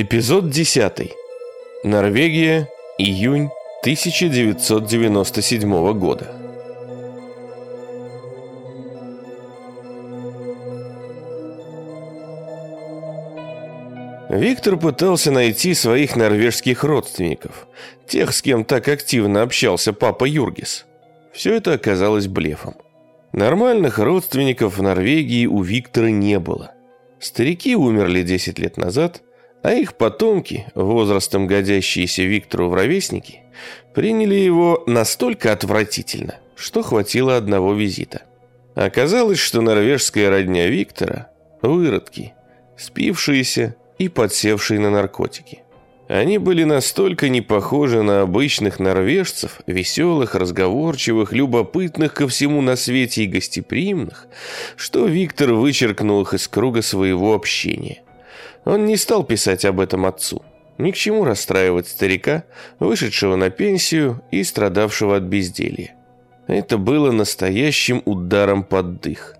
Эпизод 10. Норвегия, июнь 1997 года. Виктор пытался найти своих норвежских родственников, тех, с кем так активно общался папа Юргис. Все это оказалось блефом. Нормальных родственников в Норвегии у Виктора не было. Старики умерли 10 лет назад – а их потомки, возрастом годящиеся Виктору в ровесники, приняли его настолько отвратительно, что хватило одного визита. Оказалось, что норвежская родня Виктора – выродки, спившиеся и подсевшие на наркотики. Они были настолько не похожи на обычных норвежцев, веселых, разговорчивых, любопытных ко всему на свете и гостеприимных, что Виктор вычеркнул их из круга своего общения. Он не стал писать об этом отцу. Ни к чему расстраивать старика, вышедшего на пенсию и страдавшего от безделья. Это было настоящим ударом под дых.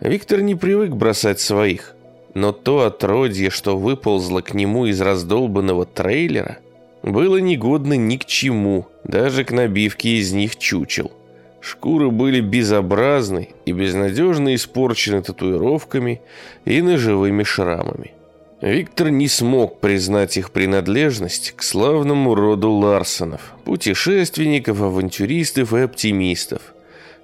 Виктор не привык бросать своих, но то отродье, что выползло к нему из раздолбанного трейлера, было негодно ни к чему, даже к набивке из них чучел. Шкуры были безобразны и безнадежно испорчены татуировками и ножевыми шрамами. Виктор не смог признать их принадлежность к славному роду Ларсонов, путешественников, авантюристов и оптимистов,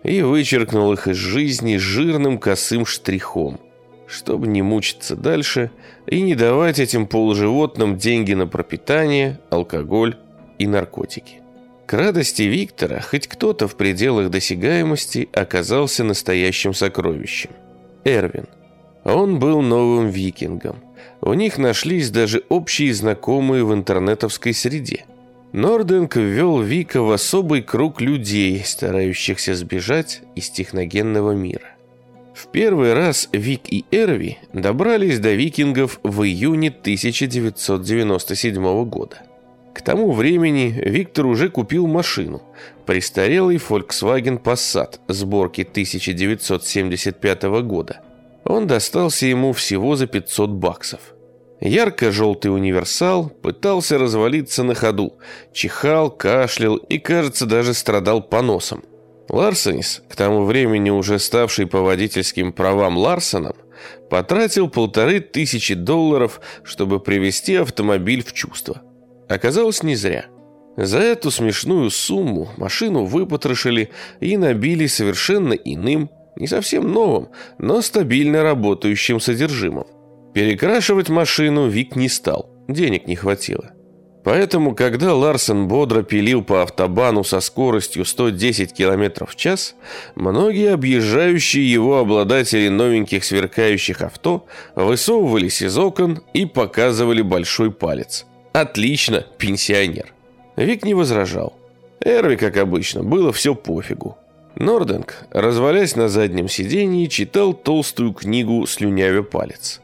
и вычеркнул их из жизни жирным косым штрихом, чтобы не мучиться дальше и не давать этим полуживотным деньги на пропитание, алкоголь и наркотики. К радости Виктора хоть кто-то в пределах досягаемости оказался настоящим сокровищем. Эрвин. Он был новым викингом у них нашлись даже общие знакомые в интернетовской среде. Норденг ввел Вика в особый круг людей, старающихся сбежать из техногенного мира. В первый раз Вик и Эрви добрались до викингов в июне 1997 года. К тому времени Виктор уже купил машину, престарелый Volkswagen Passat сборки 1975 года – он достался ему всего за 500 баксов. Ярко-желтый универсал пытался развалиться на ходу, чихал, кашлял и, кажется, даже страдал поносом. Ларсенис, к тому времени уже ставший по водительским правам Ларсоном, потратил полторы тысячи долларов, чтобы привести автомобиль в чувство. Оказалось, не зря. За эту смешную сумму машину выпотрошили и набили совершенно иным, не совсем новым, но стабильно работающим содержимым. Перекрашивать машину Вик не стал, денег не хватило. Поэтому, когда Ларсен бодро пилил по автобану со скоростью 110 км в час, многие объезжающие его обладатели новеньких сверкающих авто высовывались из окон и показывали большой палец. Отлично, пенсионер. Вик не возражал. Эрви, как обычно, было все пофигу. Норденг, развалясь на заднем сиденье, читал толстую книгу «Слюнявя палец».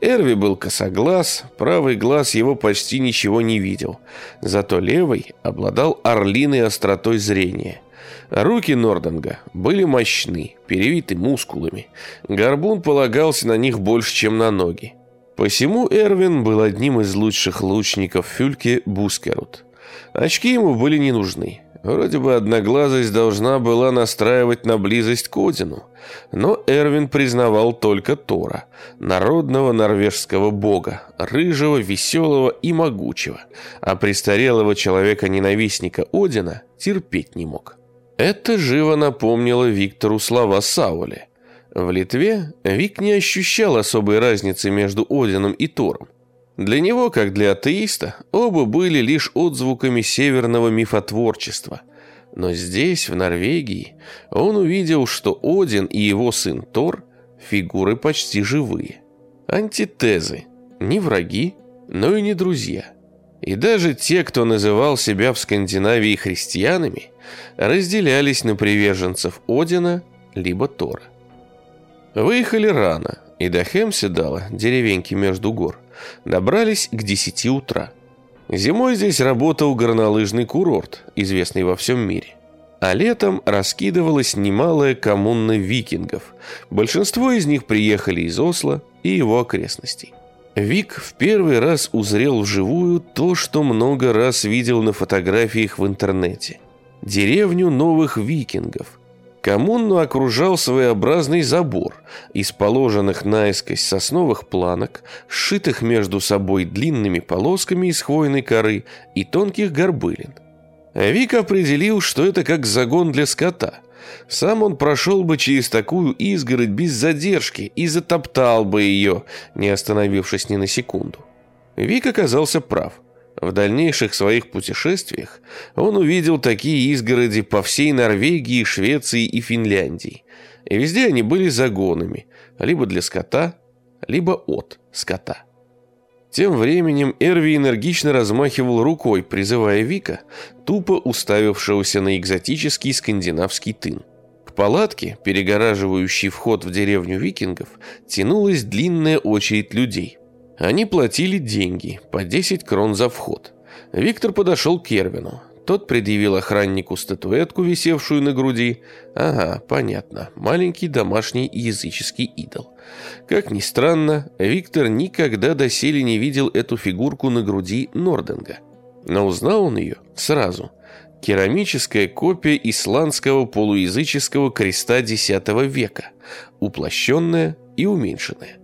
Эрви был косоглаз, правый глаз его почти ничего не видел, зато левый обладал орлиной остротой зрения. Руки Норденга были мощны, перевиты мускулами. Горбун полагался на них больше, чем на ноги. Посему Эрвин был одним из лучших лучников Фюльке Бускерут. Очки ему были не нужны. Вроде бы одноглазость должна была настраивать на близость к Одину, но Эрвин признавал только Тора, народного норвежского бога, рыжего, веселого и могучего, а престарелого человека-ненавистника Одина терпеть не мог. Это живо напомнило Виктору слова Саули. В Литве Вик не ощущал особой разницы между Одином и Тором. Для него, как для атеиста, оба были лишь отзвуками северного мифотворчества. Но здесь, в Норвегии, он увидел, что Один и его сын Тор – фигуры почти живые. Антитезы, не враги, но и не друзья. И даже те, кто называл себя в Скандинавии христианами, разделялись на приверженцев Одина либо Тора. Выехали рано, и до Хемседала, деревеньки между гор, добрались к 10 утра. Зимой здесь работал горнолыжный курорт, известный во всем мире. А летом раскидывалась немалая коммуна викингов. Большинство из них приехали из Осло и его окрестностей. Вик в первый раз узрел вживую то, что много раз видел на фотографиях в интернете. Деревню новых викингов. Коммуну окружал своеобразный забор из положенных наискось сосновых планок, сшитых между собой длинными полосками из хвойной коры и тонких горбылин. Вик определил, что это как загон для скота – сам он прошел бы через такую изгородь без задержки и затоптал бы ее, не остановившись ни на секунду. Вик оказался прав. В дальнейших своих путешествиях он увидел такие изгороди по всей Норвегии, Швеции и Финляндии. И везде они были загонами, либо для скота, либо от скота. Тем временем Эрви энергично размахивал рукой, призывая Вика, тупо уставившегося на экзотический скандинавский тын. К палатке, перегораживающей вход в деревню викингов, тянулась длинная очередь людей. Они платили деньги, по 10 крон за вход. Виктор подошел к Эрвину. Тот предъявил охраннику статуэтку, висевшую на груди. Ага, понятно, маленький домашний языческий идол. Как ни странно, Виктор никогда доселе не видел эту фигурку на груди Норденга. Но узнал он ее сразу. Керамическая копия исландского полуязыческого креста X века, уплощенная и уменьшенная.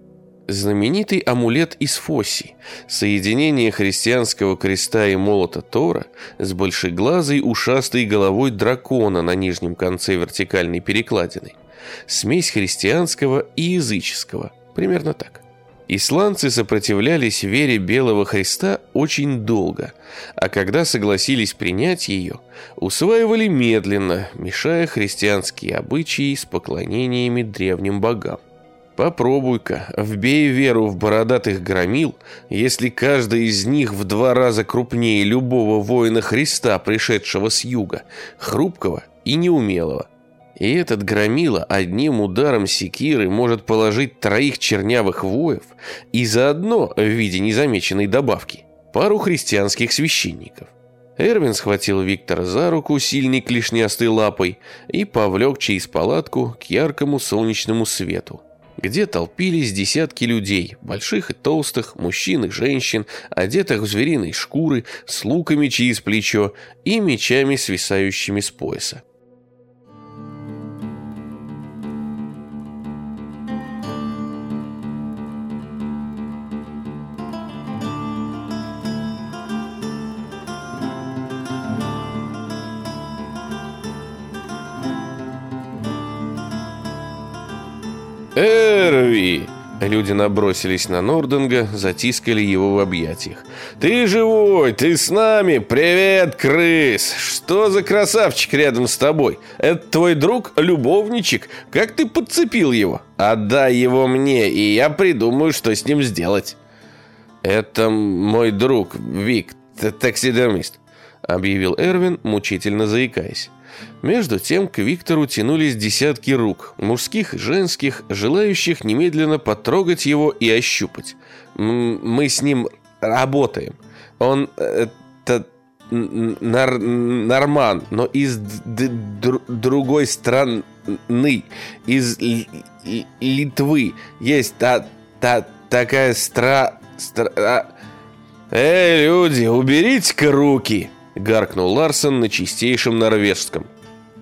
Знаменитый амулет из Фосси, соединение христианского креста и молота Тора с большеглазой ушастой головой дракона на нижнем конце вертикальной перекладины. Смесь христианского и языческого, примерно так. Исландцы сопротивлялись вере Белого Христа очень долго, а когда согласились принять ее, усваивали медленно, мешая христианские обычаи с поклонениями древним богам. Попробуй-ка, вбей веру в бородатых громил, если каждый из них в два раза крупнее любого воина Христа, пришедшего с юга, хрупкого и неумелого. И этот громила одним ударом секиры может положить троих чернявых воев и заодно, в виде незамеченной добавки, пару христианских священников. Эрвин схватил Виктора за руку сильной клешнястой лапой и повлек через палатку к яркому солнечному свету где толпились десятки людей, больших и толстых, мужчин и женщин, одетых в звериные шкуры, с луками через плечо и мечами, свисающими с пояса. «Эрви!» Люди набросились на Норденга, затискали его в объятиях. «Ты живой! Ты с нами! Привет, крыс! Что за красавчик рядом с тобой? Это твой друг, любовничек? Как ты подцепил его? Отдай его мне, и я придумаю, что с ним сделать». «Это мой друг, Вик, таксидермист», — объявил Эрвин, мучительно заикаясь. Между тем к Виктору тянулись десятки рук, мужских и женских, желающих немедленно потрогать его и ощупать. Мы с ним работаем. Он это нар, норман, но из др другой страны, из Литвы. Есть та, та, такая стра... стра... «Эй, люди, уберите-ка руки!» — гаркнул Ларсон на чистейшем норвежском.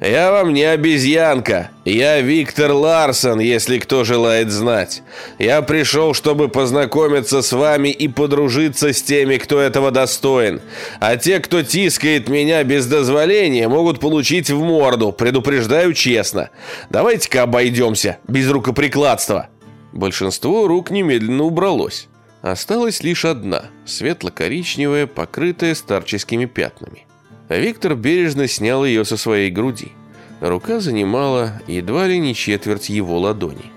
«Я вам не обезьянка. Я Виктор Ларсон, если кто желает знать. Я пришел, чтобы познакомиться с вами и подружиться с теми, кто этого достоин. А те, кто тискает меня без дозволения, могут получить в морду, предупреждаю честно. Давайте-ка обойдемся, без рукоприкладства». Большинство рук немедленно убралось. Осталась лишь одна, светло-коричневая, покрытая старческими пятнами. Виктор бережно снял ее со своей груди. Рука занимала едва ли не четверть его ладони.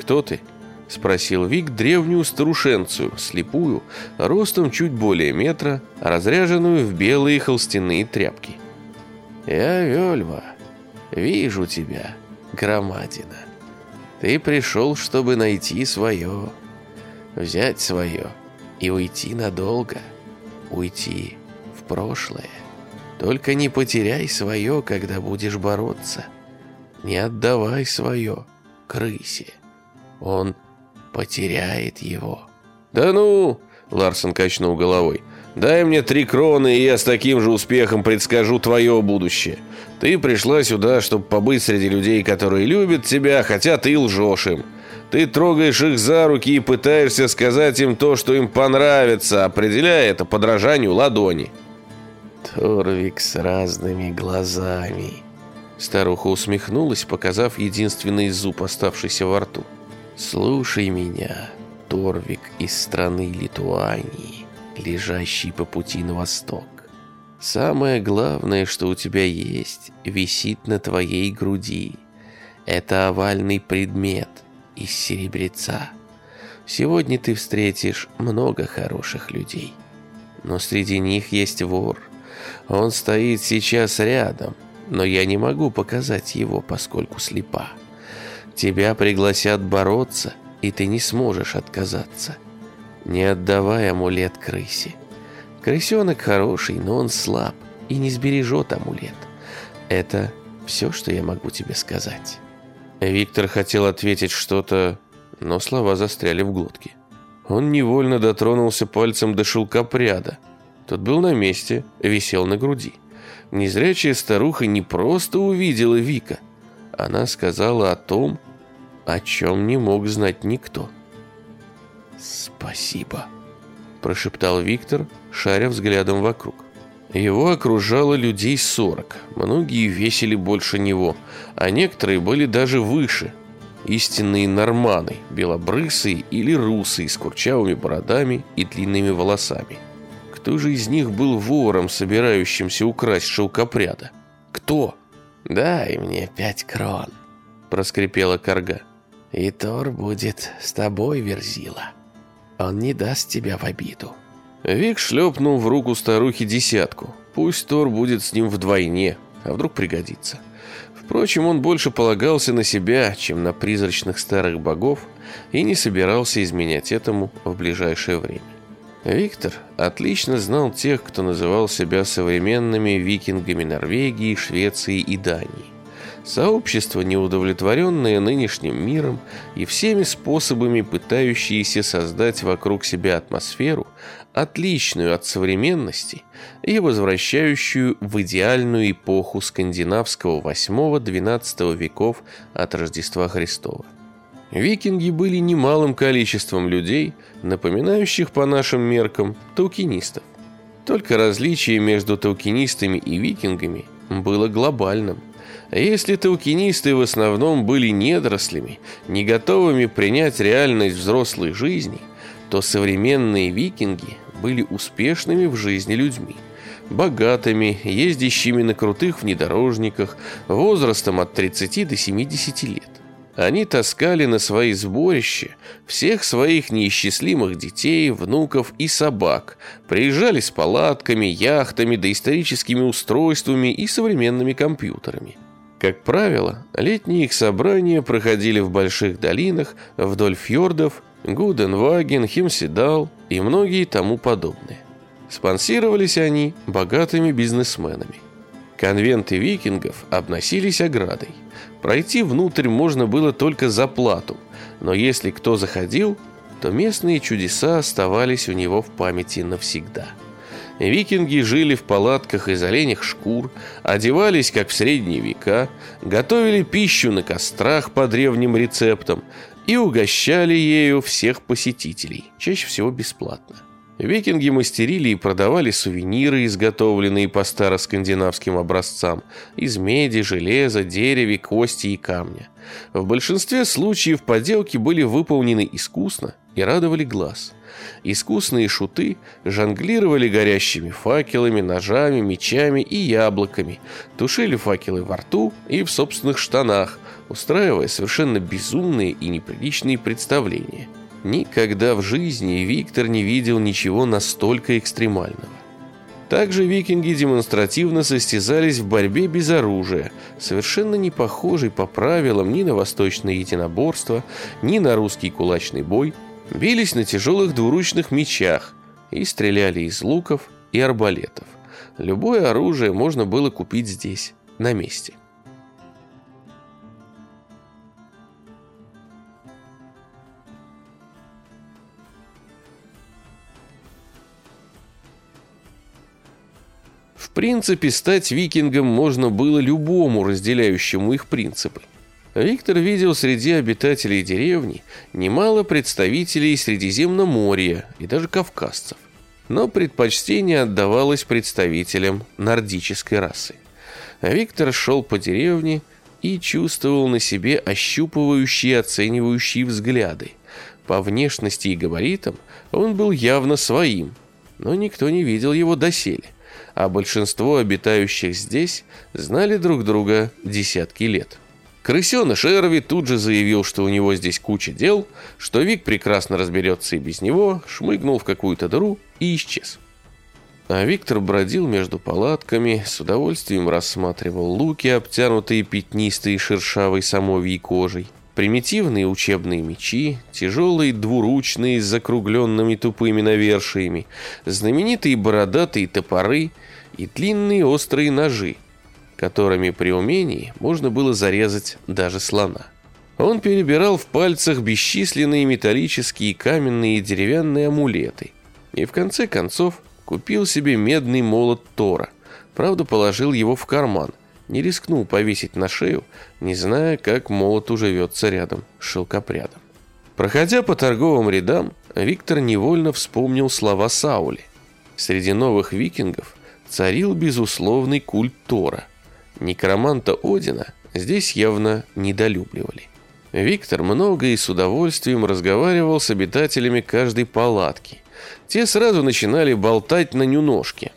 «Кто ты?» — спросил Вик древнюю старушенцию, слепую, ростом чуть более метра, разряженную в белые холстяные тряпки. «Я Вельва. Вижу тебя, громадина. Ты пришел, чтобы найти свое» взять свое и уйти надолго, уйти в прошлое. Только не потеряй свое, когда будешь бороться. Не отдавай свое крысе. Он потеряет его «Да ну!» — Ларсон качнул головой. «Дай мне три кроны, и я с таким же успехом предскажу твое будущее. Ты пришла сюда, чтобы побыть среди людей, которые любят тебя, хотя ты лжешь им. Ты трогаешь их за руки и пытаешься сказать им то, что им понравится, определяя это подражанию ладони». Торвик с разными глазами. Старуха усмехнулась, показав единственный зуб, оставшийся во рту. «Слушай меня, Торвик из страны Литуании, лежащий по пути на восток. Самое главное, что у тебя есть, висит на твоей груди. Это овальный предмет из серебреца. Сегодня ты встретишь много хороших людей. Но среди них есть вор. Он стоит сейчас рядом, но я не могу показать его, поскольку слепа. Тебя пригласят бороться, и ты не сможешь отказаться. Не отдавай амулет крысе. Крысенок хороший, но он слаб и не сбережет амулет. Это все, что я могу тебе сказать. Виктор хотел ответить что-то, но слова застряли в глотке. Он невольно дотронулся пальцем до шелкопряда. Тот был на месте, висел на груди. Незрячая старуха не просто увидела Вика. Она сказала о том, о чем не мог знать никто. «Спасибо», – прошептал Виктор, шаря взглядом вокруг. Его окружало людей сорок, многие весили больше него, а некоторые были даже выше. Истинные норманы, белобрысые или русые, с курчавыми бородами и длинными волосами. Кто же из них был вором, собирающимся украсть шелкопряда? Кто? «Дай мне пять крон», — проскрипела корга. «И Тор будет с тобой, Верзила. Он не даст тебя в обиду». Вик шлепнул в руку старухи десятку. Пусть Тор будет с ним вдвойне, а вдруг пригодится. Впрочем, он больше полагался на себя, чем на призрачных старых богов, и не собирался изменять этому в ближайшее время. Виктор отлично знал тех, кто называл себя современными викингами Норвегии, Швеции и Дании. Сообщество, неудовлетворенное нынешним миром и всеми способами пытающиеся создать вокруг себя атмосферу, отличную от современности и возвращающую в идеальную эпоху скандинавского 8-12 веков от Рождества Христова. Викинги были немалым количеством людей, напоминающих по нашим меркам таукинистов. Только различие между таукинистами и викингами было глобальным. Если таукинисты в основном были недорослями, не готовыми принять реальность взрослой жизни, то современные викинги были успешными в жизни людьми богатыми, ездящими на крутых внедорожниках, возрастом от 30 до 70 лет. Они таскали на свои сборища всех своих неисчислимых детей, внуков и собак, приезжали с палатками, яхтами, доисторическими устройствами и современными компьютерами. Как правило, летние их собрания проходили в больших долинах, вдоль фьордов, Гуденваген, Химседал и многие тому подобные. Спонсировались они богатыми бизнесменами. Конвенты викингов обносились оградой. Пройти внутрь можно было только за плату, но если кто заходил, то местные чудеса оставались у него в памяти навсегда. Викинги жили в палатках из оленях шкур, одевались, как в средние века, готовили пищу на кострах по древним рецептам и угощали ею всех посетителей, чаще всего бесплатно. Викинги мастерили и продавали сувениры, изготовленные по староскандинавским образцам, из меди, железа, дерева, кости и камня. В большинстве случаев поделки были выполнены искусно и радовали глаз. Искусные шуты жонглировали горящими факелами, ножами, мечами и яблоками, тушили факелы во рту и в собственных штанах, устраивая совершенно безумные и неприличные представления – Никогда в жизни Виктор не видел ничего настолько экстремального. Также викинги демонстративно состязались в борьбе без оружия, совершенно не похожей по правилам ни на восточное единоборство, ни на русский кулачный бой, бились на тяжелых двуручных мечах и стреляли из луков и арбалетов. Любое оружие можно было купить здесь, на месте. Принципе, стать викингом можно было любому разделяющему их принципы. Виктор видел среди обитателей деревни немало представителей Средиземноморья и даже кавказцев, но предпочтение отдавалось представителям нордической расы. Виктор шел по деревне и чувствовал на себе ощупывающие оценивающие взгляды. По внешности и габаритам он был явно своим, но никто не видел его доселе, а большинство обитающих здесь знали друг друга десятки лет. Крысеныш Эрви тут же заявил, что у него здесь куча дел, что Вик прекрасно разберется и без него, шмыгнул в какую-то дыру и исчез. А Виктор бродил между палатками, с удовольствием рассматривал луки, обтянутые пятнистой и шершавой самовьей кожей, примитивные учебные мечи, тяжелые двуручные с закругленными тупыми навершиями, знаменитые бородатые топоры и длинные острые ножи, которыми при умении можно было зарезать даже слона. Он перебирал в пальцах бесчисленные металлические, каменные и деревянные амулеты и в конце концов Купил себе медный молот Тора. Правда, положил его в карман. Не рискнул повесить на шею, не зная, как молот уживется рядом с шелкопрядом. Проходя по торговым рядам, Виктор невольно вспомнил слова Саули. Среди новых викингов царил безусловный культ Тора. Некроманта Одина здесь явно недолюбливали. Виктор много и с удовольствием разговаривал с обитателями каждой палатки, те сразу начинали болтать на нюношке,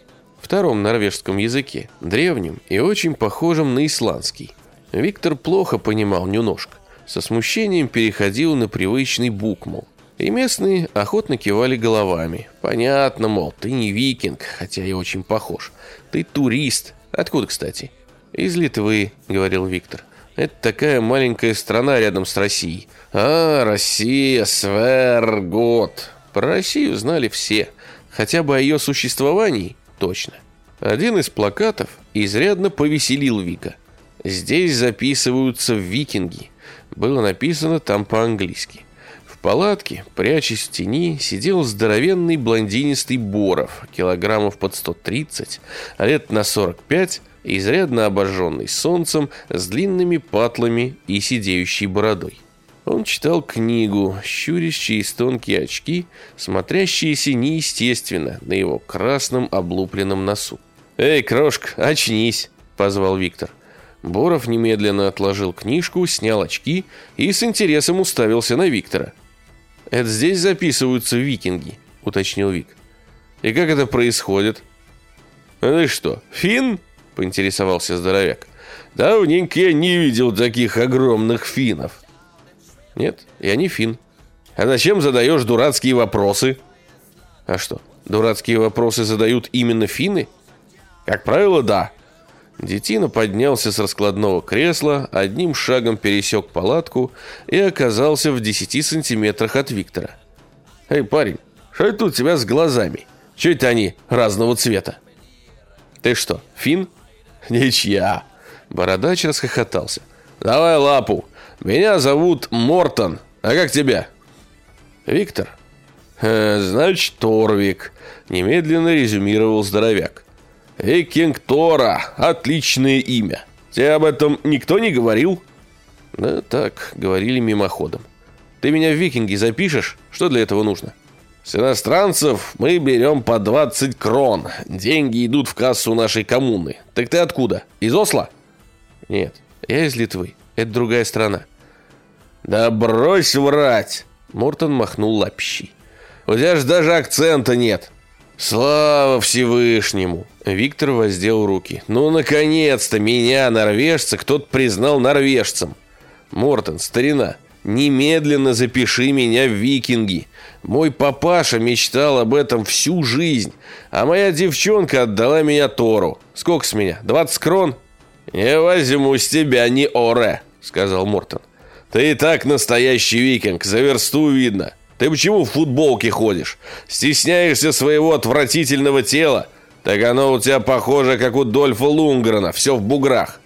втором норвежском языке, древнем и очень похожем на исландский. Виктор плохо понимал нюношк, со смущением переходил на привычный букмол. И местные охотно кивали головами. Понятно, мол, ты не викинг, хотя и очень похож. Ты турист. Откуда, кстати? Из Литвы, говорил Виктор. Это такая маленькая страна рядом с Россией. А, Россия, Свергот. Про Россию знали все, хотя бы о ее существовании точно. Один из плакатов изрядно повеселил Вика. Здесь записываются викинги. Было написано там по-английски. В палатке, прячась в тени, сидел здоровенный блондинистый Боров, килограммов под 130, а лет на 45, изрядно обожженный солнцем, с длинными патлами и сидеющей бородой. Он читал книгу, щурясь через тонкие очки, смотрящиеся неестественно на его красном облупленном носу. «Эй, крошка, очнись!» – позвал Виктор. Боров немедленно отложил книжку, снял очки и с интересом уставился на Виктора. «Это здесь записываются викинги», – уточнил Вик. «И как это происходит?» «А ты что, фин?» – поинтересовался здоровяк. «Давненько я не видел таких огромных финнов». Нет, я не фин. А зачем задаешь дурацкие вопросы? А что, дурацкие вопросы задают именно финны? Как правило, да. Детина поднялся с раскладного кресла, одним шагом пересек палатку и оказался в 10 сантиметрах от Виктора. «Эй, парень, что это у тебя с глазами? Че это они разного цвета?» «Ты что, фин?» «Ничья!» Бородач расхохотался. «Давай лапу, меня зовут Мортон. А как тебя? Виктор. Э, значит, Торвик. Немедленно резюмировал здоровяк. Викинг Тора. Отличное имя. Тебе об этом никто не говорил? Да так, говорили мимоходом. Ты меня в викинги запишешь? Что для этого нужно? С иностранцев мы берем по 20 крон. Деньги идут в кассу нашей коммуны. Так ты откуда? Из Осло? Нет, я из Литвы. Это другая страна. Да брось врать! Мортон махнул лапищей. У тебя же даже акцента нет. Слава Всевышнему! Виктор воздел руки. Ну, наконец-то меня, норвежца, кто-то признал норвежцем. Мортон, старина, немедленно запиши меня в викинги. Мой папаша мечтал об этом всю жизнь, а моя девчонка отдала меня Тору. Сколько с меня? 20 крон? Не возьму с тебя ни оре, сказал Мортон. Ты и так настоящий викинг, за версту видно. Ты почему в футболке ходишь? Стесняешься своего отвратительного тела? Так оно у тебя похоже, как у Дольфа Лунгрена, все в буграх.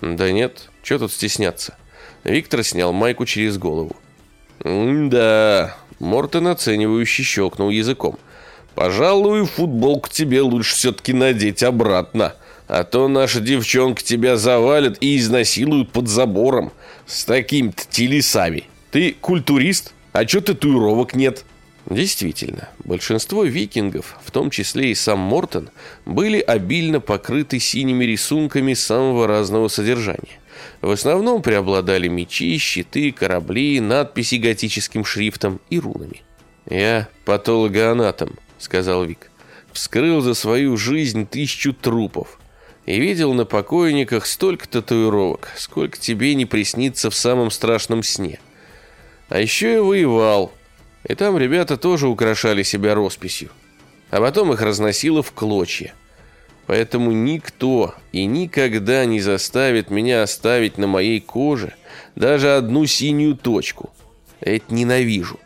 Да нет, что тут стесняться? Виктор снял майку через голову. «Да...» Мортон оценивающе щелкнул языком. Пожалуй, футболку тебе лучше все-таки надеть обратно. А то наша девчонка тебя завалит и изнасилуют под забором. С такими-то телесами. Ты культурист? А чё татуировок нет?» Действительно, большинство викингов, в том числе и сам Мортон, были обильно покрыты синими рисунками самого разного содержания. В основном преобладали мечи, щиты, корабли, надписи готическим шрифтом и рунами. «Я патологоанатом», — сказал Вик. «Вскрыл за свою жизнь тысячу трупов и видел на покойниках столько татуировок, сколько тебе не приснится в самом страшном сне. А еще я воевал, и там ребята тоже украшали себя росписью. А потом их разносило в клочья. Поэтому никто и никогда не заставит меня оставить на моей коже даже одну синюю точку. Это ненавижу.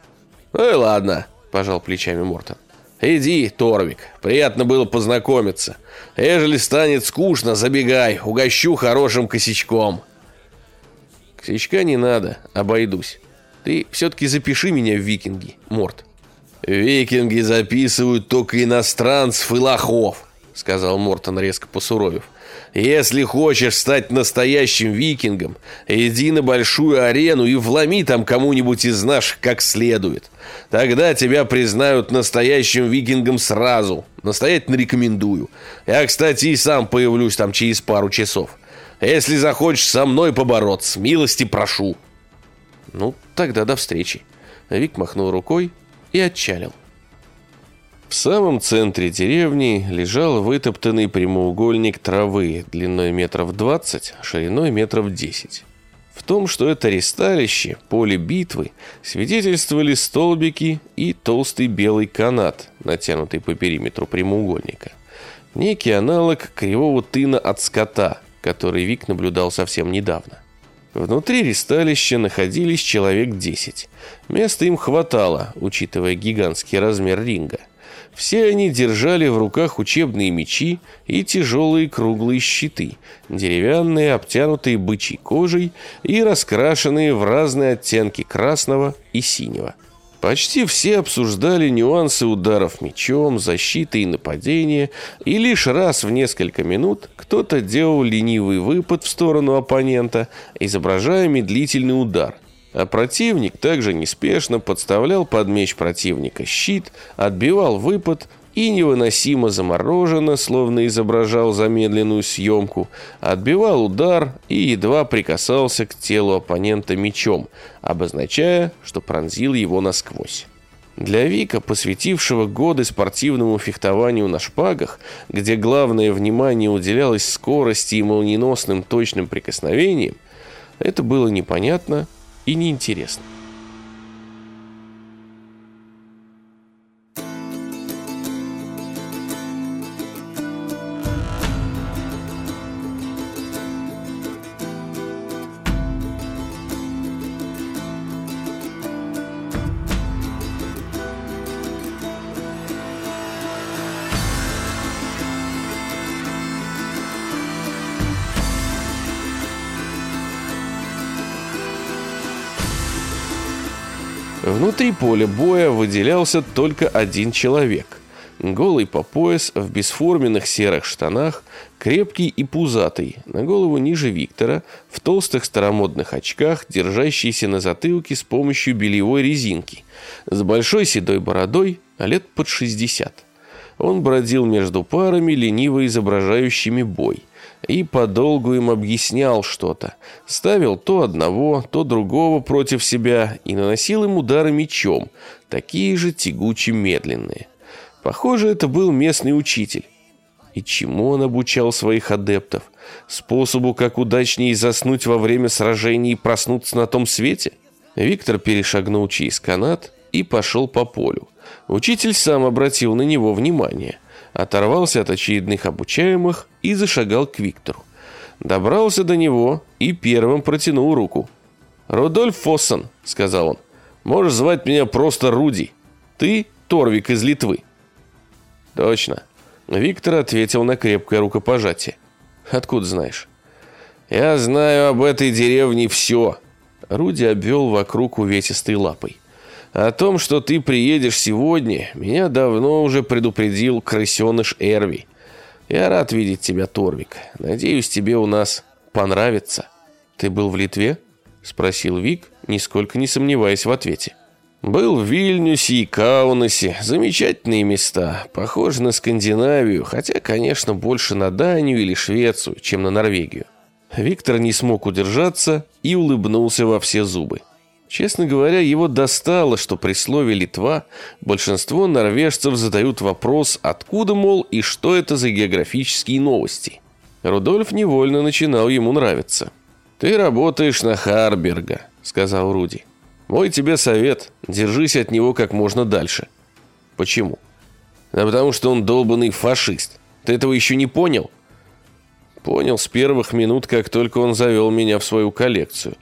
«Ой, ладно», – пожал плечами Мортон. «Иди, Торвик, приятно было познакомиться. Ежели станет скучно, забегай, угощу хорошим косячком». «Косячка не надо, обойдусь. Ты все-таки запиши меня в викинги, Морт». «Викинги записывают только иностранцев и лохов», — сказал Мортон, резко посуровев. «Если хочешь стать настоящим викингом, иди на большую арену и вломи там кому-нибудь из наших как следует. Тогда тебя признают настоящим викингом сразу. Настоятельно рекомендую. Я, кстати, и сам появлюсь там через пару часов. Если захочешь со мной побороться, милости прошу». «Ну, тогда до встречи». Вик махнул рукой и отчалил. В самом центре деревни лежал вытоптанный прямоугольник травы длиной метров 20, шириной метров 10. В том, что это ресталище, поле битвы, свидетельствовали столбики и толстый белый канат, натянутый по периметру прямоугольника. Некий аналог кривого тына от скота, который Вик наблюдал совсем недавно. Внутри ресталища находились человек 10. Места им хватало, учитывая гигантский размер ринга – все они держали в руках учебные мечи и тяжелые круглые щиты, деревянные, обтянутые бычьей кожей и раскрашенные в разные оттенки красного и синего. Почти все обсуждали нюансы ударов мечом, защиты и нападения, и лишь раз в несколько минут кто-то делал ленивый выпад в сторону оппонента, изображая медлительный удар, а противник также неспешно подставлял под меч противника щит, отбивал выпад и невыносимо замороженно, словно изображал замедленную съемку, отбивал удар и едва прикасался к телу оппонента мечом, обозначая, что пронзил его насквозь. Для Вика, посвятившего годы спортивному фехтованию на шпагах, где главное внимание уделялось скорости и молниеносным точным прикосновениям, это было непонятно и неинтересно. Поля боя выделялся только один человек. Голый по пояс, в бесформенных серых штанах, крепкий и пузатый, на голову ниже Виктора, в толстых старомодных очках, держащийся на затылке с помощью бельевой резинки, с большой седой бородой, а лет под 60. Он бродил между парами, лениво изображающими бой – и подолгу им объяснял что-то. Ставил то одного, то другого против себя и наносил им удары мечом, такие же тягуче медленные. Похоже, это был местный учитель. И чему он обучал своих адептов? Способу, как удачнее заснуть во время сражений и проснуться на том свете? Виктор перешагнул через канат и пошел по полю. Учитель сам обратил на него внимание оторвался от очередных обучаемых и зашагал к Виктору. Добрался до него и первым протянул руку. «Рудольф Фоссон», — сказал он, — «можешь звать меня просто Руди. Ты Торвик из Литвы». «Точно». Виктор ответил на крепкое рукопожатие. «Откуда знаешь?» «Я знаю об этой деревне все». Руди обвел вокруг увесистой лапой. О том, что ты приедешь сегодня, меня давно уже предупредил крысеныш Эрви. Я рад видеть тебя, Торвик. Надеюсь, тебе у нас понравится. Ты был в Литве? Спросил Вик, нисколько не сомневаясь в ответе. Был в Вильнюсе и Каунасе. Замечательные места. Похожи на Скандинавию, хотя, конечно, больше на Данию или Швецию, чем на Норвегию. Виктор не смог удержаться и улыбнулся во все зубы. Честно говоря, его достало, что при слове «Литва» большинство норвежцев задают вопрос, откуда, мол, и что это за географические новости. Рудольф невольно начинал ему нравиться. «Ты работаешь на Харберга», — сказал Руди. «Мой тебе совет, держись от него как можно дальше». «Почему?» «Да потому что он долбанный фашист. Ты этого еще не понял?» «Понял с первых минут, как только он завел меня в свою коллекцию».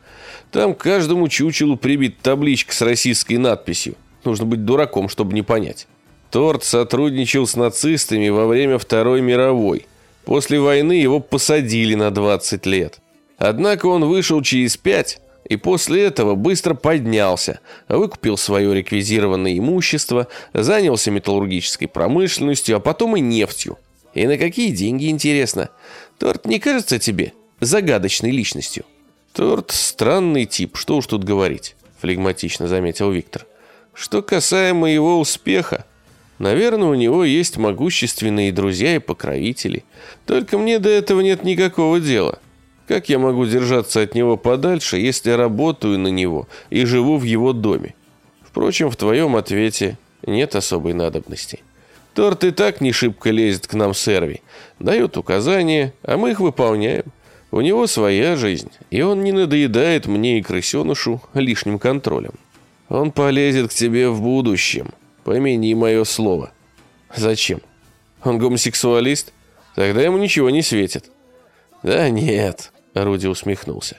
Там каждому чучелу прибит табличка с российской надписью. Нужно быть дураком, чтобы не понять. Торт сотрудничал с нацистами во время Второй мировой. После войны его посадили на 20 лет. Однако он вышел через пять и после этого быстро поднялся, выкупил свое реквизированное имущество, занялся металлургической промышленностью, а потом и нефтью. И на какие деньги, интересно? Торт не кажется тебе загадочной личностью? «Торт – странный тип, что уж тут говорить», – флегматично заметил Виктор. «Что касаемо его успеха, наверное, у него есть могущественные друзья и покровители. Только мне до этого нет никакого дела. Как я могу держаться от него подальше, если работаю на него и живу в его доме? Впрочем, в твоем ответе нет особой надобности». Торт и так не шибко лезет к нам с Эрви. Дает указания, а мы их выполняем. У него своя жизнь, и он не надоедает мне и крысенышу лишним контролем. Он полезет к тебе в будущем, помяни мое слово. Зачем? Он гомосексуалист? Тогда ему ничего не светит. Да нет, Руди усмехнулся.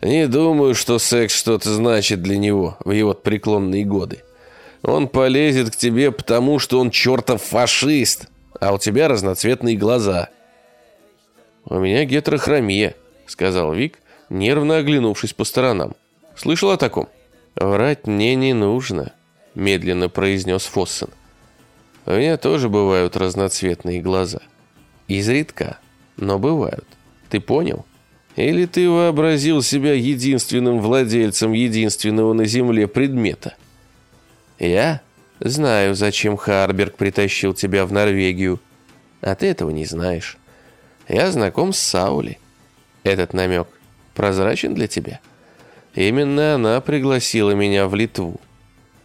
Не думаю, что секс что-то значит для него в его преклонные годы. Он полезет к тебе потому, что он чертов фашист, а у тебя разноцветные глаза – «У меня гетерохромия», — сказал Вик, нервно оглянувшись по сторонам. «Слышал о таком?» «Врать мне не нужно», — медленно произнес Фоссен. «У меня тоже бывают разноцветные глаза. Изредка, но бывают. Ты понял? Или ты вообразил себя единственным владельцем единственного на Земле предмета?» «Я знаю, зачем Харберг притащил тебя в Норвегию, а ты этого не знаешь». Я знаком с Саули. Этот намек прозрачен для тебя? Именно она пригласила меня в Литву.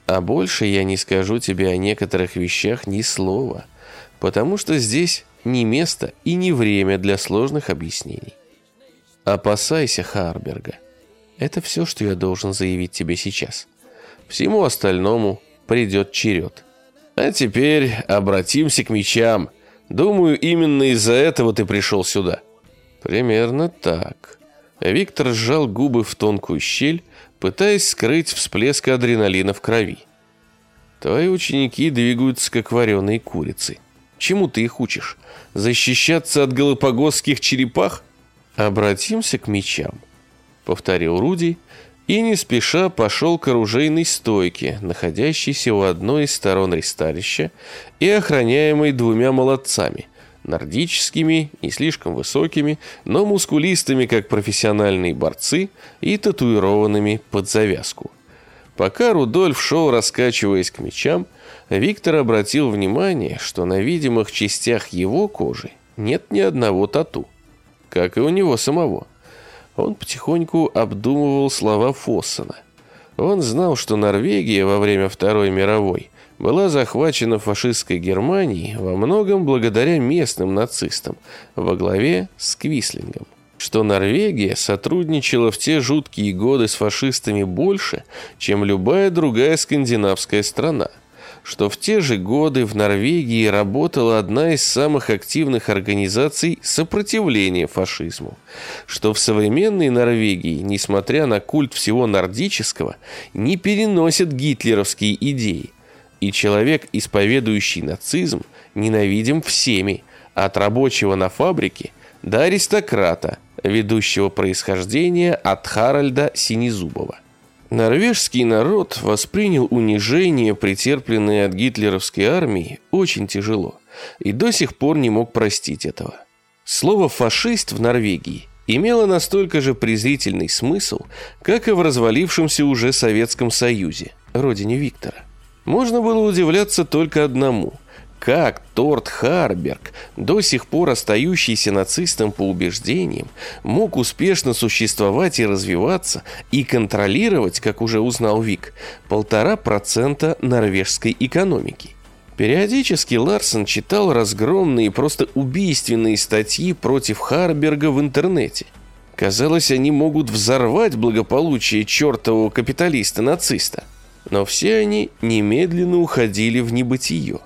А больше я не скажу тебе о некоторых вещах ни слова, потому что здесь не место и не время для сложных объяснений. Опасайся Харберга. Это все, что я должен заявить тебе сейчас. Всему остальному придет черед. А теперь обратимся к мечам. Думаю, именно из-за этого ты пришел сюда. Примерно так. Виктор сжал губы в тонкую щель, пытаясь скрыть всплеск адреналина в крови. Твои ученики двигаются, как вареные курицы. Чему ты их учишь? Защищаться от галапагосских черепах? Обратимся к мечам, повторил Руди и не спеша пошел к оружейной стойке, находящейся у одной из сторон ристалища и охраняемой двумя молодцами, нордическими, не слишком высокими, но мускулистыми, как профессиональные борцы, и татуированными под завязку. Пока Рудольф шел, раскачиваясь к мечам, Виктор обратил внимание, что на видимых частях его кожи нет ни одного тату, как и у него самого. Он потихоньку обдумывал слова Фоссена. Он знал, что Норвегия во время Второй мировой была захвачена фашистской Германией во многом благодаря местным нацистам во главе с Квислингом. Что Норвегия сотрудничала в те жуткие годы с фашистами больше, чем любая другая скандинавская страна – что в те же годы в Норвегии работала одна из самых активных организаций сопротивления фашизму, что в современной Норвегии, несмотря на культ всего нордического, не переносят гитлеровские идеи, и человек, исповедующий нацизм, ненавидим всеми, от рабочего на фабрике до аристократа, ведущего происхождения от Харальда Синезубова. Норвежский народ воспринял унижение, претерпленное от гитлеровской армии, очень тяжело и до сих пор не мог простить этого. Слово «фашист» в Норвегии имело настолько же презрительный смысл, как и в развалившемся уже Советском Союзе, родине Виктора. Можно было удивляться только одному – как Торт Харберг, до сих пор остающийся нацистом по убеждениям, мог успешно существовать и развиваться и контролировать, как уже узнал Вик, полтора процента норвежской экономики. Периодически Ларсон читал разгромные, просто убийственные статьи против Харберга в интернете. Казалось, они могут взорвать благополучие чертового капиталиста-нациста. Но все они немедленно уходили в небытие,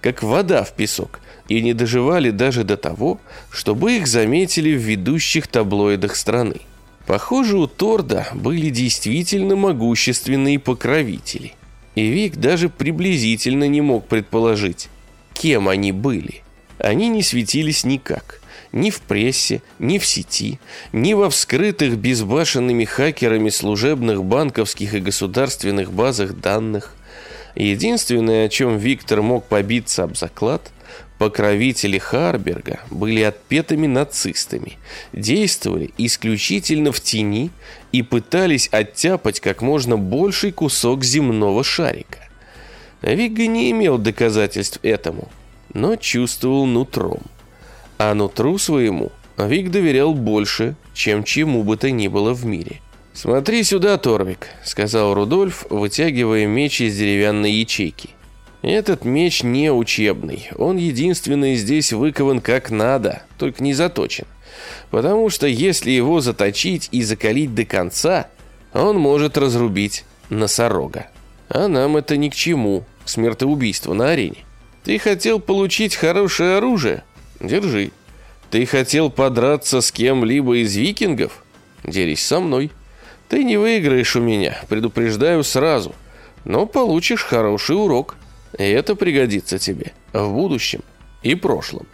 как вода в песок, и не доживали даже до того, чтобы их заметили в ведущих таблоидах страны. Похоже, у Торда были действительно могущественные покровители – и Вик даже приблизительно не мог предположить, кем они были. Они не светились никак. Ни в прессе, ни в сети, ни во вскрытых безбашенными хакерами служебных банковских и государственных базах данных. Единственное, о чем Виктор мог побиться об заклад, Покровители Харберга были отпетыми нацистами, действовали исключительно в тени и пытались оттяпать как можно больший кусок земного шарика. Вигга не имел доказательств этому, но чувствовал нутром. А нутру своему Вик доверял больше, чем чему бы то ни было в мире. «Смотри сюда, Торвик», — сказал Рудольф, вытягивая меч из деревянной ячейки. Этот меч не учебный, он единственный здесь выкован как надо, только не заточен. Потому что если его заточить и закалить до конца, он может разрубить носорога. А нам это ни к чему, смертоубийство на арене. Ты хотел получить хорошее оружие? Держи. Ты хотел подраться с кем-либо из викингов? Дерись со мной. Ты не выиграешь у меня, предупреждаю сразу, но получишь хороший урок. И это пригодится тебе в будущем и прошлом.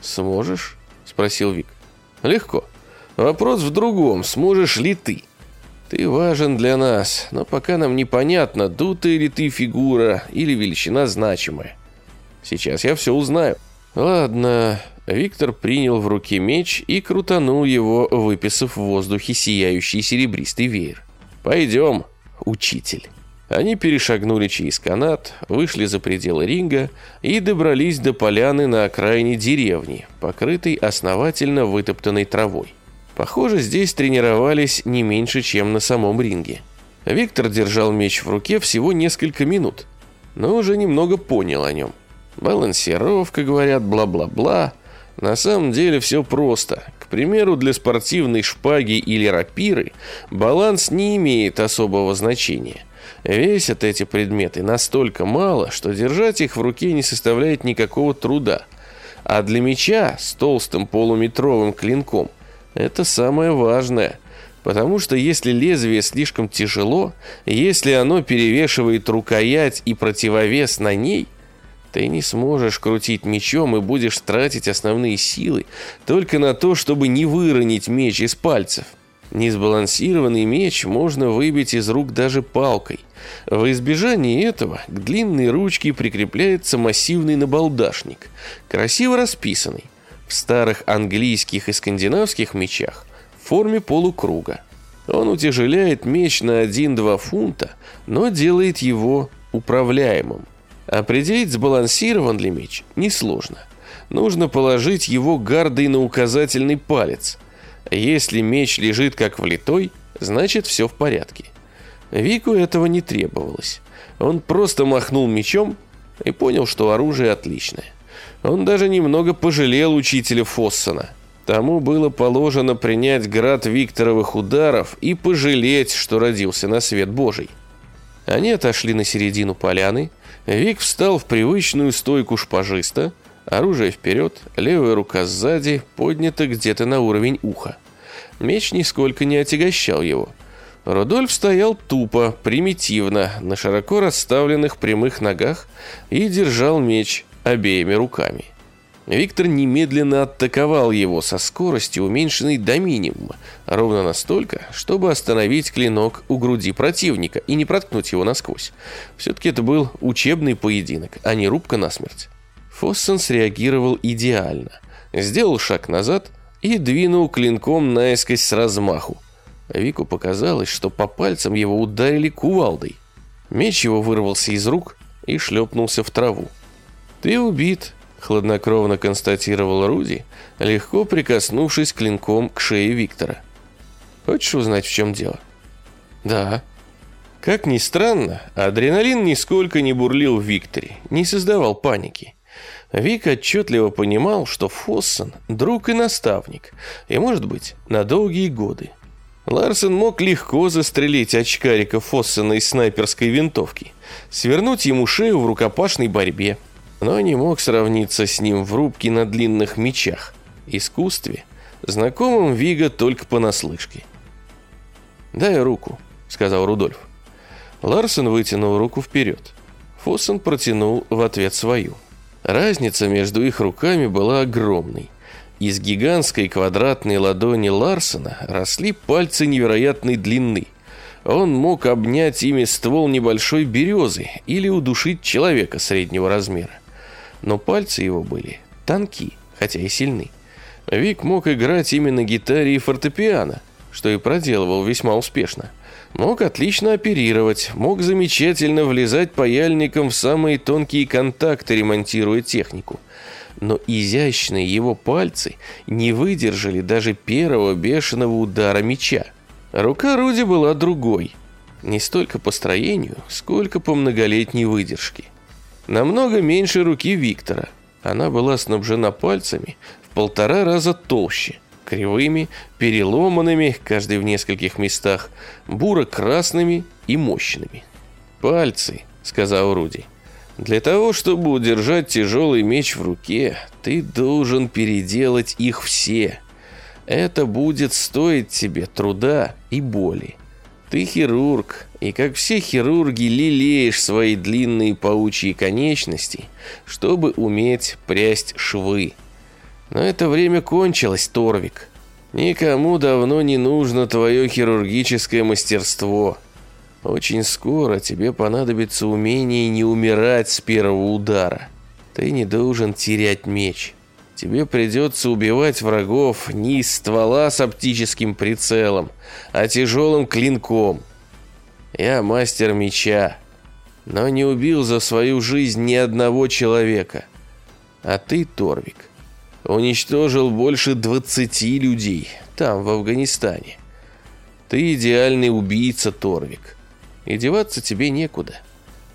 «Сможешь?» – спросил Вик. «Легко. Вопрос в другом. Сможешь ли ты?» «Ты важен для нас, но пока нам непонятно, дутая ли ты фигура или величина значимая. Сейчас я все узнаю». «Ладно». Виктор принял в руки меч и крутанул его, выписав в воздухе сияющий серебристый веер. «Пойдем, учитель». Они перешагнули через канат, вышли за пределы ринга и добрались до поляны на окраине деревни, покрытой основательно вытоптанной травой. Похоже, здесь тренировались не меньше, чем на самом ринге. Виктор держал меч в руке всего несколько минут, но уже немного понял о нем. Балансировка, говорят, бла-бла-бла. На самом деле все просто. К примеру, для спортивной шпаги или рапиры баланс не имеет особого значения – Весят эти предметы настолько мало, что держать их в руке не составляет никакого труда. А для меча с толстым полуметровым клинком это самое важное. Потому что если лезвие слишком тяжело, если оно перевешивает рукоять и противовес на ней, ты не сможешь крутить мечом и будешь тратить основные силы только на то, чтобы не выронить меч из пальцев. Несбалансированный меч можно выбить из рук даже палкой. В избежание этого к длинной ручке прикрепляется массивный набалдашник, красиво расписанный, в старых английских и скандинавских мечах в форме полукруга. Он утяжеляет меч на 1-2 фунта, но делает его управляемым. Определить, сбалансирован ли меч, несложно. Нужно положить его гардой на указательный палец – если меч лежит как влитой, значит все в порядке. Вику этого не требовалось. Он просто махнул мечом и понял, что оружие отличное. Он даже немного пожалел учителя Фоссона. Тому было положено принять град Викторовых ударов и пожалеть, что родился на свет Божий. Они отошли на середину поляны. Вик встал в привычную стойку шпажиста – Оружие вперед, левая рука сзади, поднята где-то на уровень уха. Меч нисколько не отягощал его. Рудольф стоял тупо, примитивно, на широко расставленных прямых ногах и держал меч обеими руками. Виктор немедленно атаковал его со скоростью, уменьшенной до минимума, ровно настолько, чтобы остановить клинок у груди противника и не проткнуть его насквозь. Все-таки это был учебный поединок, а не рубка насмерть. Фоссен среагировал идеально. Сделал шаг назад и двинул клинком наискось с размаху. Вику показалось, что по пальцам его ударили кувалдой. Меч его вырвался из рук и шлепнулся в траву. «Ты убит», — хладнокровно констатировал Руди, легко прикоснувшись клинком к шее Виктора. «Хочешь узнать, в чем дело?» «Да». Как ни странно, адреналин нисколько не бурлил в Викторе, не создавал паники. Вик отчетливо понимал, что Фоссен – друг и наставник, и, может быть, на долгие годы. Ларсен мог легко застрелить очкарика Фоссена из снайперской винтовки, свернуть ему шею в рукопашной борьбе, но не мог сравниться с ним в рубке на длинных мечах, искусстве, знакомым Вига только понаслышке. «Дай руку», — сказал Рудольф. Ларсен вытянул руку вперед. Фоссен протянул в ответ свою. Разница между их руками была огромной. Из гигантской квадратной ладони Ларсена росли пальцы невероятной длины. Он мог обнять ими ствол небольшой березы или удушить человека среднего размера. Но пальцы его были тонки, хотя и сильны. Вик мог играть именно гитаре и фортепиано, что и проделывал весьма успешно. Мог отлично оперировать, мог замечательно влезать паяльником в самые тонкие контакты, ремонтируя технику но изящные его пальцы не выдержали даже первого бешеного удара меча. Рука Руди была другой, не столько по строению, сколько по многолетней выдержке. Намного меньше руки Виктора. Она была снабжена пальцами в полтора раза толще, кривыми, переломанными, каждый в нескольких местах, буро-красными и мощными. «Пальцы», — сказал Руди, — для того, чтобы удержать тяжелый меч в руке, ты должен переделать их все. Это будет стоить тебе труда и боли. Ты хирург, и как все хирурги лелеешь свои длинные паучьи конечности, чтобы уметь прясть швы. Но это время кончилось, Торвик. Никому давно не нужно твое хирургическое мастерство. Очень скоро тебе понадобится умение не умирать с первого удара. Ты не должен терять меч. Тебе придется убивать врагов не из ствола с оптическим прицелом, а тяжелым клинком. Я мастер меча, но не убил за свою жизнь ни одного человека. А ты, Торвик, уничтожил больше 20 людей там, в Афганистане. Ты идеальный убийца, Торвик и деваться тебе некуда.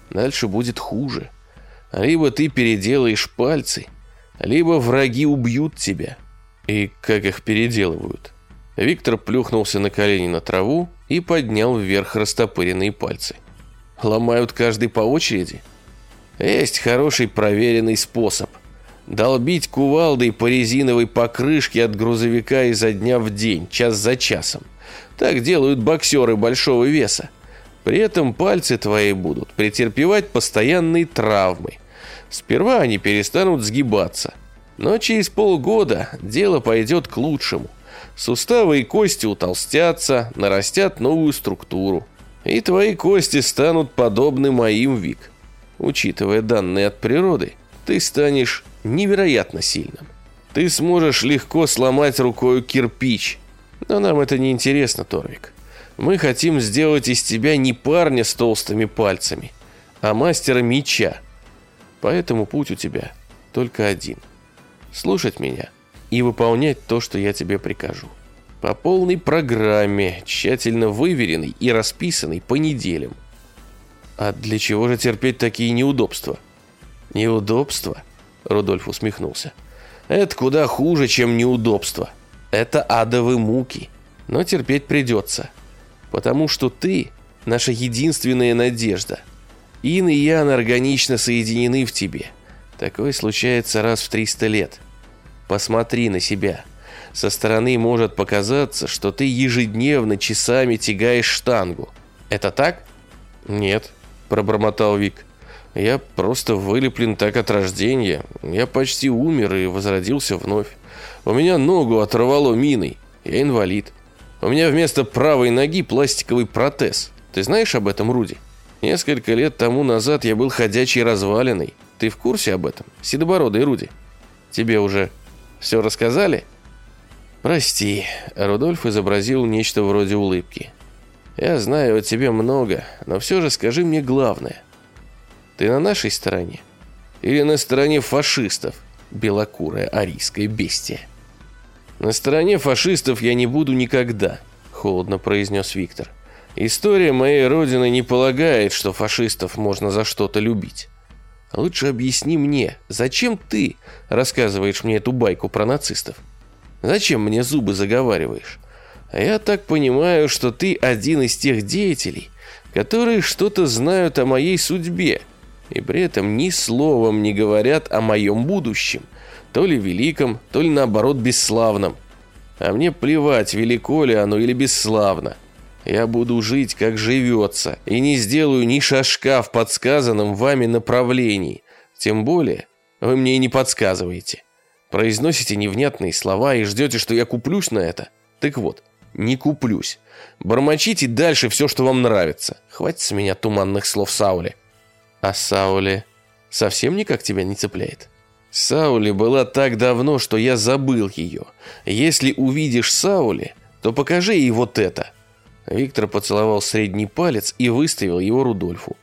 Дальше будет хуже. Либо ты переделаешь пальцы, либо враги убьют тебя. И как их переделывают? Виктор плюхнулся на колени на траву и поднял вверх растопыренные пальцы. Ломают каждый по очереди? Есть хороший проверенный способ. Долбить кувалдой по резиновой покрышке от грузовика изо дня в день, час за часом. Так делают боксеры большого веса. При этом пальцы твои будут претерпевать постоянные травмы. Сперва они перестанут сгибаться, но через полгода дело пойдет к лучшему. Суставы и кости утолстятся, нарастят новую структуру. И твои кости станут подобны моим, Вик. Учитывая данные от природы, ты станешь невероятно сильным. Ты сможешь легко сломать рукой кирпич. Но нам это не интересно, Торвик. Мы хотим сделать из тебя не парня с толстыми пальцами, а мастера меча. Поэтому путь у тебя только один. Слушать меня и выполнять то, что я тебе прикажу. По полной программе, тщательно выверенной и расписанной по неделям. А для чего же терпеть такие неудобства? Неудобства? Рудольф усмехнулся. Это куда хуже, чем неудобства. Это адовые муки. Но терпеть придется. Потому что ты – наша единственная надежда. Ин и Ян органично соединены в тебе. Такое случается раз в 300 лет. Посмотри на себя. Со стороны может показаться, что ты ежедневно часами тягаешь штангу. Это так? Нет, пробормотал Вик. Я просто вылеплен так от рождения. Я почти умер и возродился вновь. У меня ногу оторвало миной. Я инвалид. У меня вместо правой ноги пластиковый протез. Ты знаешь об этом, Руди? Несколько лет тому назад я был ходячей развалиной. Ты в курсе об этом, седобородый Руди? Тебе уже все рассказали?» «Прости», — Рудольф изобразил нечто вроде улыбки. «Я знаю о тебе много, но все же скажи мне главное. Ты на нашей стороне? Или на стороне фашистов, белокурая арийская бестия?» «На стороне фашистов я не буду никогда», — холодно произнес Виктор. «История моей родины не полагает, что фашистов можно за что-то любить. Лучше объясни мне, зачем ты рассказываешь мне эту байку про нацистов?» Зачем мне зубы заговариваешь? Я так понимаю, что ты один из тех деятелей, которые что-то знают о моей судьбе, и при этом ни словом не говорят о моем будущем, то ли великом, то ли наоборот бесславном. А мне плевать, велико ли оно или бесславно. Я буду жить, как живется, и не сделаю ни шажка в подсказанном вами направлении. Тем более, вы мне и не подсказываете. Произносите невнятные слова и ждете, что я куплюсь на это? Так вот, не куплюсь. Бормочите дальше все, что вам нравится. Хватит с меня туманных слов Сауле. А Сауле совсем никак тебя не цепляет? Сауле была так давно, что я забыл ее. Если увидишь Сауле, то покажи ей вот это. Виктор поцеловал средний палец и выставил его Рудольфу.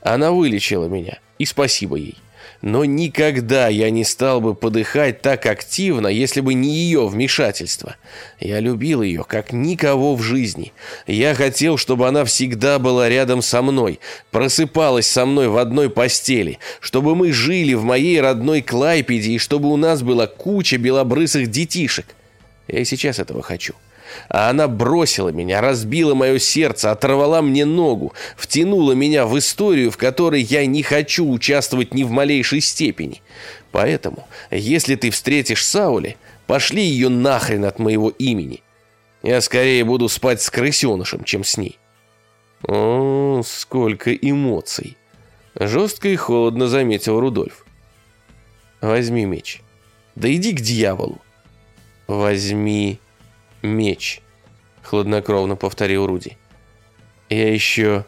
Она вылечила меня, и спасибо ей. Но никогда я не стал бы подыхать так активно, если бы не ее вмешательство. Я любил ее, как никого в жизни. Я хотел, чтобы она всегда была рядом со мной, просыпалась со мной в одной постели, чтобы мы жили в моей родной Клайпеде и чтобы у нас была куча белобрысых детишек. Я и сейчас этого хочу. А она бросила меня, разбила мое сердце, оторвала мне ногу, втянула меня в историю, в которой я не хочу участвовать ни в малейшей степени. Поэтому, если ты встретишь Саули, пошли ее нахрен от моего имени. Я скорее буду спать с крысенышем, чем с ней. О, сколько эмоций. Жестко и холодно заметил Рудольф. Возьми меч. Да иди к дьяволу. Возьми меч», — хладнокровно повторил Руди. «Я еще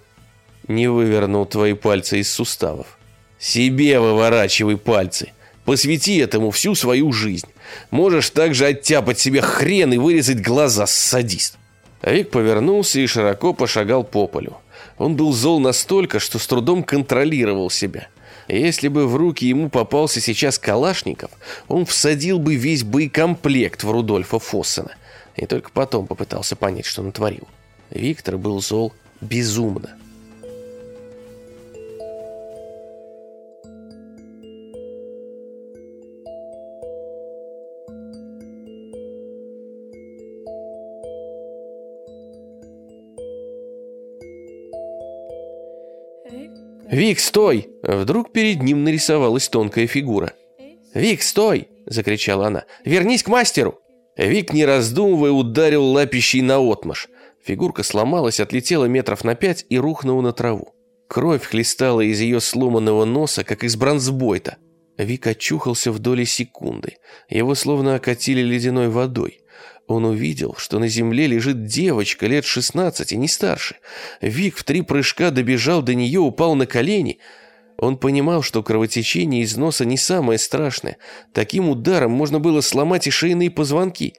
не вывернул твои пальцы из суставов. Себе выворачивай пальцы. Посвяти этому всю свою жизнь. Можешь также оттяпать себе хрен и вырезать глаза, садист». Вик повернулся и широко пошагал по полю. Он был зол настолько, что с трудом контролировал себя. Если бы в руки ему попался сейчас Калашников, он всадил бы весь боекомплект в Рудольфа Фоссена и только потом попытался понять, что натворил. Виктор был зол безумно. «Вик, стой!» Вдруг перед ним нарисовалась тонкая фигура. «Вик, стой!» – закричала она. «Вернись к мастеру!» Вик, не раздумывая, ударил лапищей на отмаш. Фигурка сломалась, отлетела метров на пять и рухнула на траву. Кровь хлестала из ее сломанного носа, как из бронзбойта. Вик очухался в доли секунды. Его словно окатили ледяной водой. Он увидел, что на земле лежит девочка лет шестнадцати, не старше. Вик в три прыжка добежал до нее, упал на колени – он понимал, что кровотечение из носа не самое страшное. Таким ударом можно было сломать и шейные позвонки.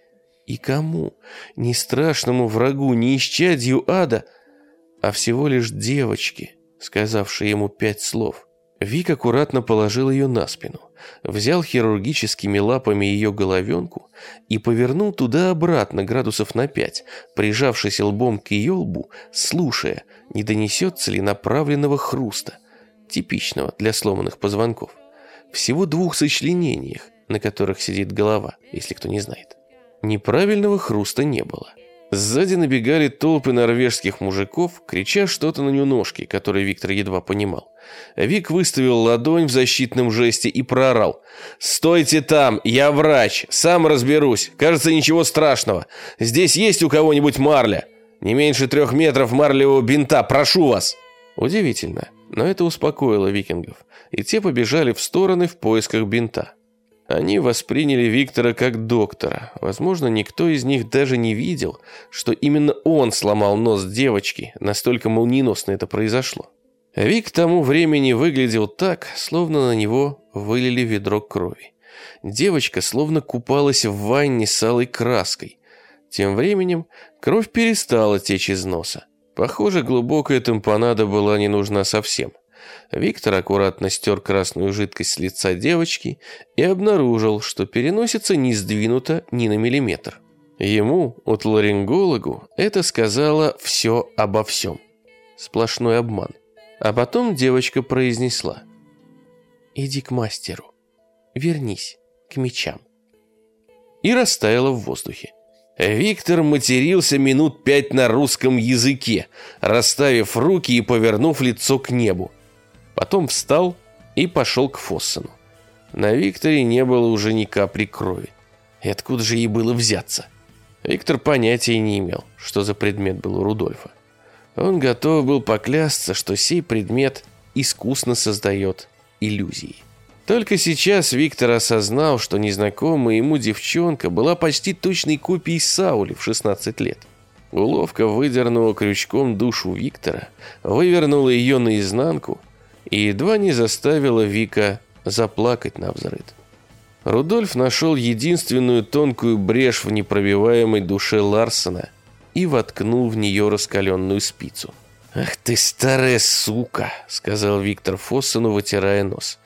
И кому? Не страшному врагу, не исчадью ада, а всего лишь девочке, сказавшей ему пять слов. Вик аккуратно положил ее на спину, взял хирургическими лапами ее головенку и повернул туда-обратно градусов на пять, прижавшись лбом к ее лбу, слушая, не донесется ли направленного хруста типичного для сломанных позвонков. Всего двух сочленениях, на которых сидит голова, если кто не знает. Неправильного хруста не было. Сзади набегали толпы норвежских мужиков, крича что-то на нюножке, которое Виктор едва понимал. Вик выставил ладонь в защитном жесте и проорал. «Стойте там! Я врач! Сам разберусь! Кажется, ничего страшного! Здесь есть у кого-нибудь марля? Не меньше трех метров марлевого бинта, прошу вас!» Удивительно, но это успокоило викингов, и те побежали в стороны в поисках бинта. Они восприняли Виктора как доктора. Возможно, никто из них даже не видел, что именно он сломал нос девочки, настолько молниеносно это произошло. Вик к тому времени выглядел так, словно на него вылили ведро крови. Девочка словно купалась в ванне с алой краской. Тем временем кровь перестала течь из носа. Похоже, глубокая тампонада была не нужна совсем. Виктор аккуратно стер красную жидкость с лица девочки и обнаружил, что переносица не сдвинута ни на миллиметр. Ему, от ларингологу, это сказала все обо всем. Сплошной обман. А потом девочка произнесла. «Иди к мастеру. Вернись к мечам». И растаяла в воздухе. Виктор матерился минут пять на русском языке, расставив руки и повернув лицо к небу. Потом встал и пошел к Фоссену. На Викторе не было уже ни капли крови. И откуда же ей было взяться? Виктор понятия не имел, что за предмет был у Рудольфа. Он готов был поклясться, что сей предмет искусно создает иллюзии. Только сейчас Виктор осознал, что незнакомая ему девчонка была почти точной копией Саули в 16 лет. Уловка выдернула крючком душу Виктора, вывернула ее наизнанку и едва не заставила Вика заплакать на взрыд. Рудольф нашел единственную тонкую брешь в непробиваемой душе Ларсона и воткнул в нее раскаленную спицу. «Ах ты старая сука!» — сказал Виктор Фоссену, вытирая нос.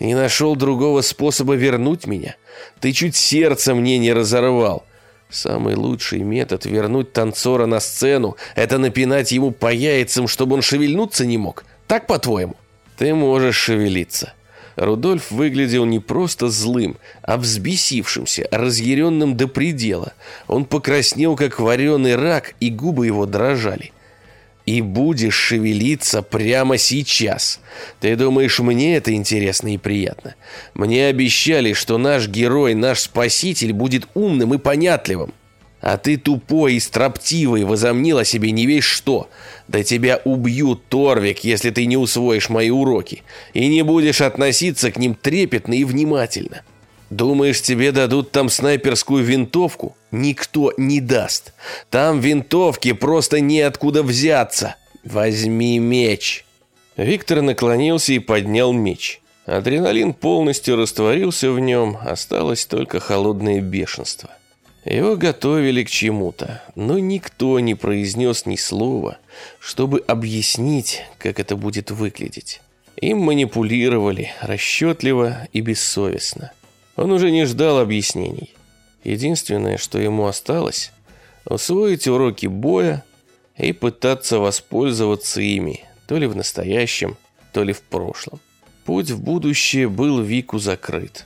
«Не нашел другого способа вернуть меня? Ты чуть сердце мне не разорвал!» Самый лучший метод вернуть танцора на сцену – это напинать ему по яйцам, чтобы он шевельнуться не мог. Так, по-твоему? Ты можешь шевелиться. Рудольф выглядел не просто злым, а взбесившимся, разъяренным до предела. Он покраснел, как вареный рак, и губы его дрожали. «И будешь шевелиться прямо сейчас. Ты думаешь, мне это интересно и приятно? Мне обещали, что наш герой, наш спаситель будет умным и понятливым. А ты тупой и строптивый, возомнил о себе не весь что. Да тебя убьют, Торвик, если ты не усвоишь мои уроки. И не будешь относиться к ним трепетно и внимательно. Думаешь, тебе дадут там снайперскую винтовку? Никто не даст. Там винтовки просто неоткуда взяться. Возьми меч. Виктор наклонился и поднял меч. Адреналин полностью растворился в нем, осталось только холодное бешенство. Его готовили к чему-то, но никто не произнес ни слова, чтобы объяснить, как это будет выглядеть. Им манипулировали расчетливо и бессовестно. Он уже не ждал объяснений. Единственное, что ему осталось, усвоить уроки боя и пытаться воспользоваться ими, то ли в настоящем, то ли в прошлом. Путь в будущее был Вику закрыт.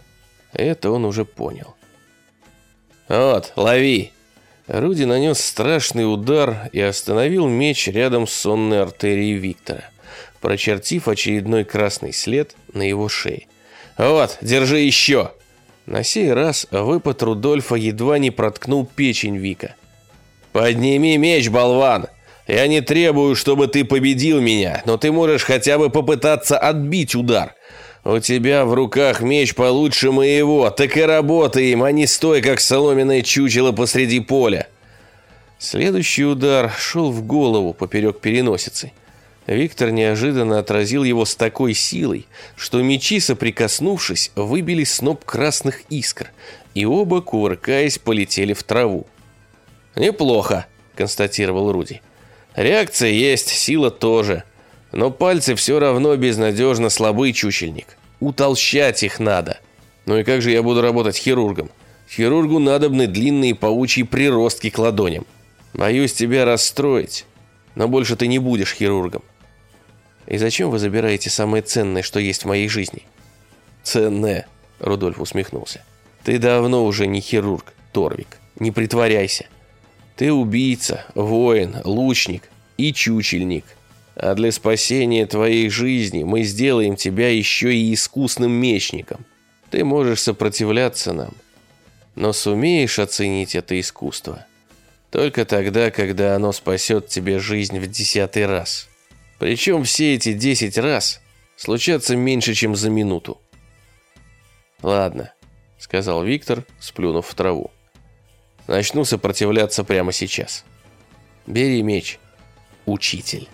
Это он уже понял. «Вот, лови!» Руди нанес страшный удар и остановил меч рядом с сонной артерией Виктора, прочертив очередной красный след на его шее. «Вот, держи еще!» На сей раз выпад Рудольфа едва не проткнул печень Вика. «Подними меч, болван! Я не требую, чтобы ты победил меня, но ты можешь хотя бы попытаться отбить удар. «У тебя в руках меч получше моего, так и работай им, а не стой, как соломенное чучело посреди поля!» Следующий удар шел в голову поперек переносицы. Виктор неожиданно отразил его с такой силой, что мечи, соприкоснувшись, выбили сноп красных искр, и оба, кувыркаясь, полетели в траву. «Неплохо», — констатировал Руди. «Реакция есть, сила тоже. Но пальцы все равно безнадежно слабый чучельник. Утолщать их надо. Ну и как же я буду работать хирургом? Хирургу надобны длинные паучьи приростки к ладоням. Боюсь тебя расстроить, но больше ты не будешь хирургом. И зачем вы забираете самое ценное, что есть в моей жизни? Ценное, Рудольф усмехнулся. Ты давно уже не хирург, Торвик. Не притворяйся. Ты убийца, воин, лучник и чучельник. А для спасения твоей жизни мы сделаем тебя еще и искусным мечником. Ты можешь сопротивляться нам, но сумеешь оценить это искусство только тогда, когда оно спасет тебе жизнь в десятый раз. Причем все эти десять раз случатся меньше, чем за минуту. «Ладно», — сказал Виктор, сплюнув в траву. «Начну сопротивляться прямо сейчас. Бери меч, учитель».